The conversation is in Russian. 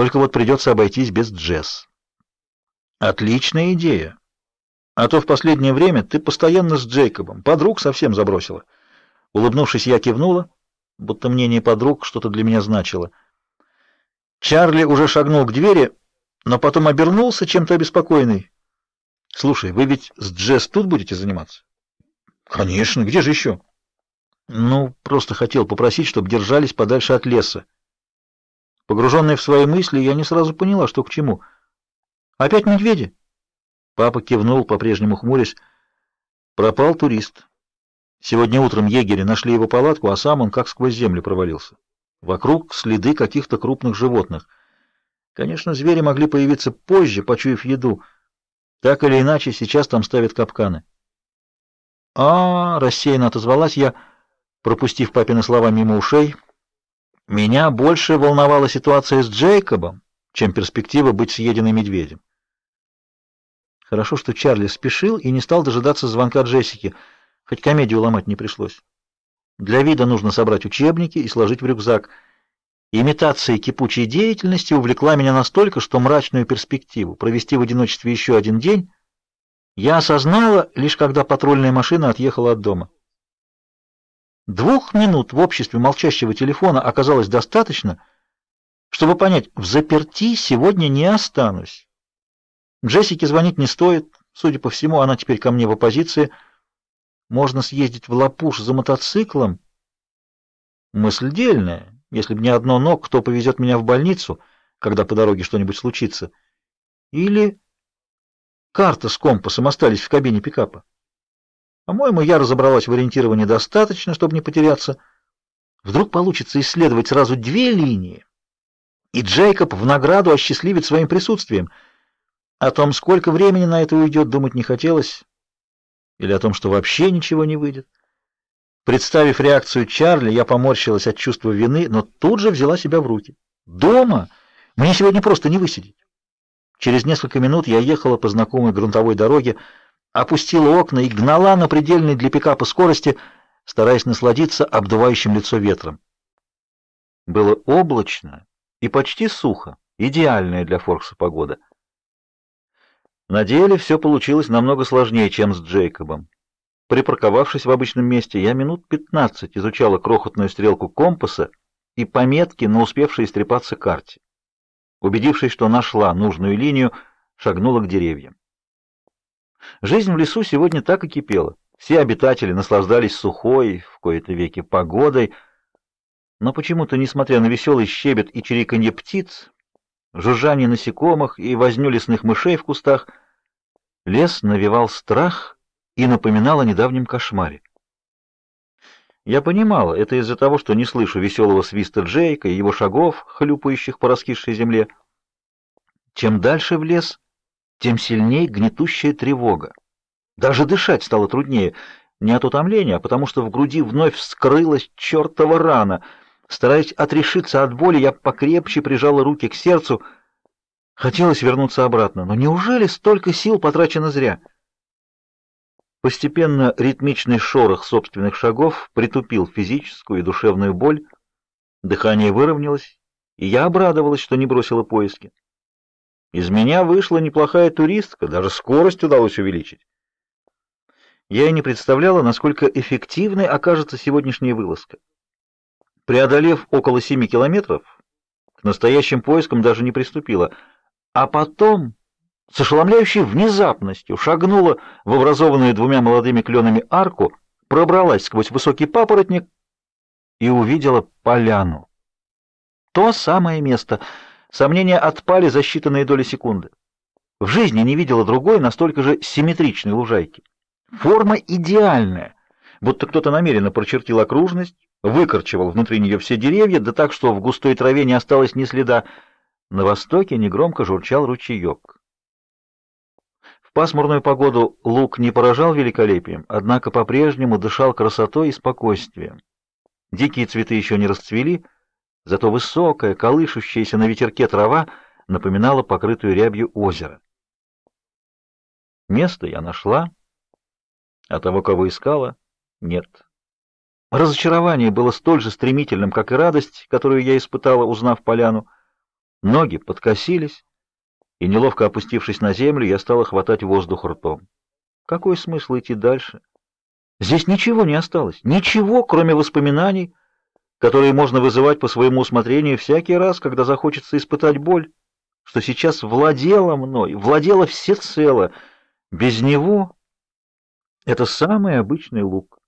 Только вот придется обойтись без Джесс. Отличная идея. А то в последнее время ты постоянно с Джейкобом, подруг совсем забросила. Улыбнувшись, я кивнула, будто мнение подруг что-то для меня значило. Чарли уже шагнул к двери, но потом обернулся, чем-то обеспокоенный. Слушай, вы ведь с Джесс тут будете заниматься? Конечно, где же еще? Ну, просто хотел попросить, чтобы держались подальше от леса. Погруженная в свои мысли, я не сразу поняла, что к чему. Опять медведи? Папа кивнул, по-прежнему хмурясь. Пропал турист. Сегодня утром егери нашли его палатку, а сам он как сквозь землю провалился. Вокруг следы каких-то крупных животных. Конечно, звери могли появиться позже, почуяв еду. Так или иначе, сейчас там ставят капканы. А, рассеянно отозвалась я, пропустив папины слова мимо ушей. Меня больше волновала ситуация с Джейкобом, чем перспектива быть съеденной медведем. Хорошо, что Чарли спешил и не стал дожидаться звонка Джессики, хоть комедию ломать не пришлось. Для вида нужно собрать учебники и сложить в рюкзак. Имитация кипучей деятельности увлекла меня настолько, что мрачную перспективу провести в одиночестве еще один день я осознала лишь когда патрульная машина отъехала от дома. Двух минут в обществе молчащего телефона оказалось достаточно, чтобы понять, в заперти сегодня не останусь. Джессике звонить не стоит, судя по всему, она теперь ко мне в оппозиции. Можно съездить в Лапуш за мотоциклом. Мысль дельная. Если бы не одно но, кто повезет меня в больницу, когда по дороге что-нибудь случится? Или карта с компасом остались в кабине пикапа? По-моему, я разобралась в ориентировании достаточно, чтобы не потеряться. Вдруг получится исследовать сразу две линии, и Джейкоб в награду осчастливит своим присутствием. О том, сколько времени на это уйдет, думать не хотелось или о том, что вообще ничего не выйдет. Представив реакцию Чарли, я поморщилась от чувства вины, но тут же взяла себя в руки. Дома мне сегодня просто не высидеть. Через несколько минут я ехала по знакомой грунтовой дороге, опустила окна и гнала на предельной для пикапа скорости, стараясь насладиться обдувающим лицо ветром. Было облачно и почти сухо, идеальная для Форкса погода. На деле все получилось намного сложнее, чем с Джейкобом. Припарковавшись в обычном месте, я минут пятнадцать изучала крохотную стрелку компаса и пометки на успевшей истрепаться карте. Убедившись, что нашла нужную линию, шагнула к деревьям. Жизнь в лесу сегодня так и кипела. Все обитатели наслаждались сухой, в кои-то веки, погодой, но почему-то, несмотря на веселый щебет и чириканье птиц, жужжание насекомых и возню лесных мышей в кустах, лес навевал страх и напоминал о недавнем кошмаре. Я понимала, это из-за того, что не слышу веселого свиста Джейка и его шагов, хлюпающих по раскисшей земле. Чем дальше в лес, тем сильнее гнетущая тревога. Даже дышать стало труднее, не от утомления, а потому что в груди вновь вскрылась чертова рана — Стараясь отрешиться от боли, я покрепче прижала руки к сердцу. Хотелось вернуться обратно, но неужели столько сил потрачено зря? Постепенно ритмичный шорох собственных шагов притупил физическую и душевную боль. Дыхание выровнялось, и я обрадовалась, что не бросила поиски. Из меня вышла неплохая туристка, даже скорость удалось увеличить. Я и не представляла, насколько эффективной окажется сегодняшняя вылазка. Преодолев около семи километров, к настоящим поискам даже не приступила, а потом с ошеломляющей внезапностью шагнула в образованную двумя молодыми кленами арку, пробралась сквозь высокий папоротник и увидела поляну. То самое место. Сомнения отпали за считанные доли секунды. В жизни не видела другой настолько же симметричной лужайки. Форма идеальная, будто кто-то намеренно прочертил окружность, выкорчевал внутри нее все деревья, да так, что в густой траве не осталось ни следа. На востоке негромко журчал ручеек. В пасмурную погоду луг не поражал великолепием, однако по-прежнему дышал красотой и спокойствием. Дикие цветы еще не расцвели, зато высокая, колышущаяся на ветерке трава напоминала покрытую рябью озеро. Место я нашла, а того, кого искала, нет. Разочарование было столь же стремительным, как и радость, которую я испытала, узнав поляну. Ноги подкосились, и, неловко опустившись на землю, я стала хватать воздух ртом. Какой смысл идти дальше? Здесь ничего не осталось, ничего, кроме воспоминаний, которые можно вызывать по своему усмотрению всякий раз, когда захочется испытать боль, что сейчас владела мной, владела всецело. Без него это самый обычный лук.